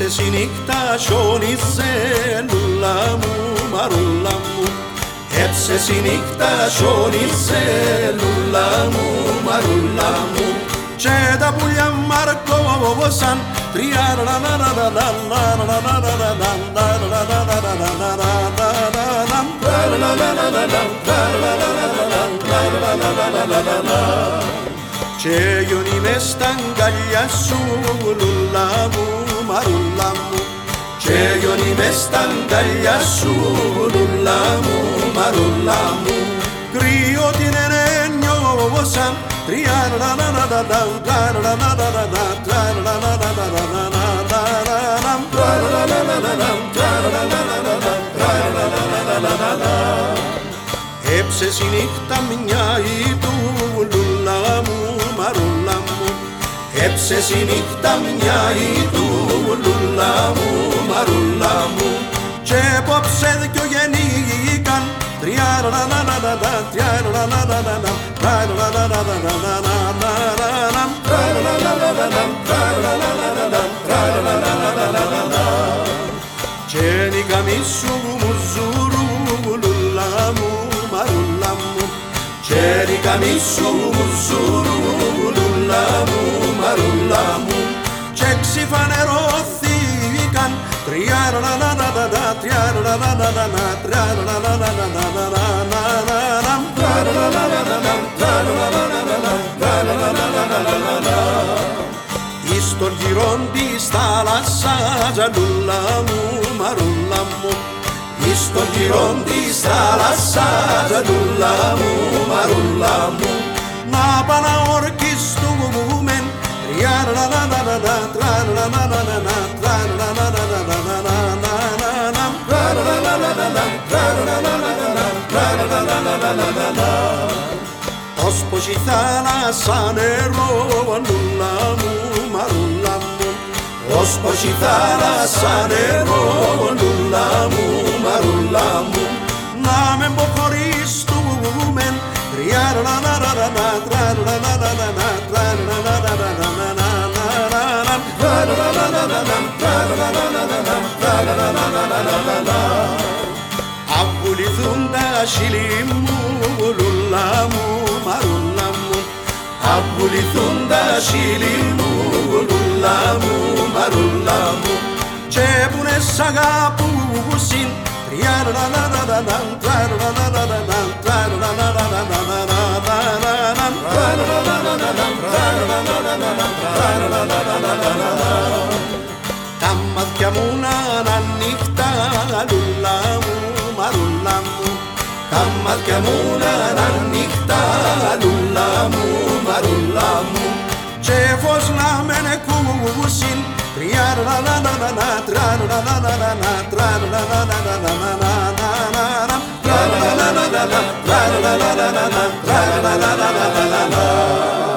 Έψες η νύχτα σιώνιζε λούλα μου μαρούλα μου Έψες η νύχτα σιώνιζε λούλα μου μαρούλα μου και τα πουλιά μαρκόβωσαν και γιονί μες στα αγκαλιά σου λουλά μου μαρούλα μου και γιονί μες στα αγκαλιά σου λουλά μου μαρούλα μου. Κρύο την ενένιωβωσαν Έψες η νύχτα μια του λουλά μου μαρούλα μου Έψες η νύχτα μια του λουλά μου μαρούλα μου, χέπο απ'σέδη κι ο γενιγκαν, τριάνο λα λα λα λα λα, τριάνο λα λα λα λα λα, τρα λα λα λα λα λα λα λα λα, τρα λα λα λα λα λα, τρα λα λα λα λα λα, τρα λα λα λα λα λα, γενιγαμί σου μου μουζούρου μουλούλα μου μαρούλα μου, γενιγαμί σου μου μουζούρου μουλούλα μου μαρούλα μου, χέξι φανέρω Εις τον γυρών της θάλασσας λούλα μου μαρούλα μου. Εις τον γυρών της θάλασσας λούλα μου μαρούλα μου. Να παναορκιστούμεν ως πως η θάλασσα νερό λούλα μου μαρούλα μου ως πως η θάλασσα νερό λούλα μου μαρούλα μου να με μποχωρίστουμεν Απολυθούν τα χείλη μου, λουλά μου, μαρούλα μου. Απολυθούν τα χείλη μου, λουλά μου, μαρούλα μου. Και που είναι σ' αγαπούσιν. Τα μάτια μου να είναι ανοιχτά, λουλά μου, marulamu Kammal kemuna rannikta lullamu marulamu Cefos la mene cu usin Triar la la la la la Trar la la la la la Trar la la la la la la la la la la Trar la la la la la Trar la la la la la Trar la la la la la la la